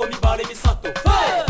Come mi body mi sotto. Hey!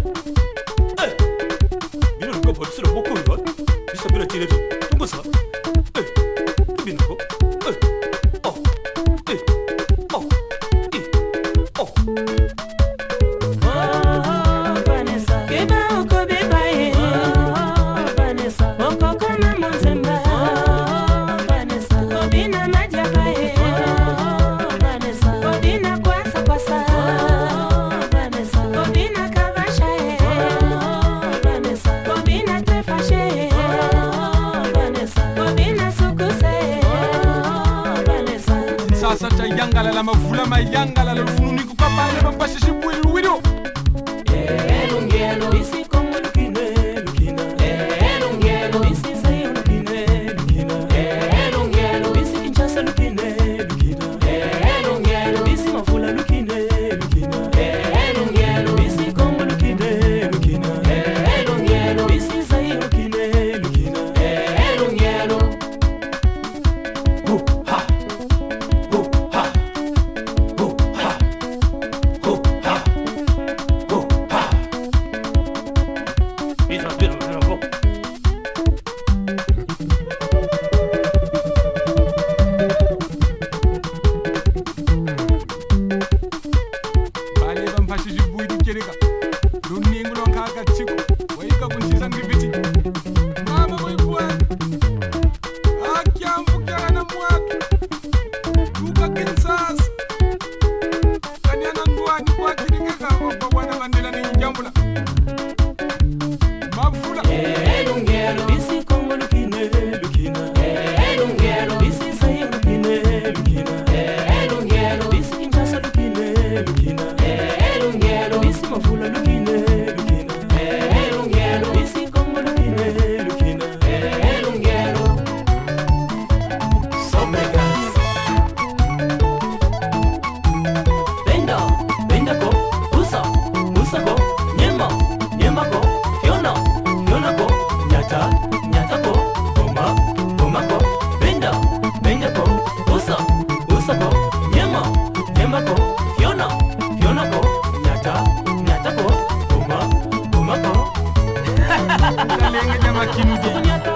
basa ca yangalala mavula mayangalala lufununiku kapale bambashishibwili wiro elungelo hey, 같이 고 왜가 본 세상 비비지 soñar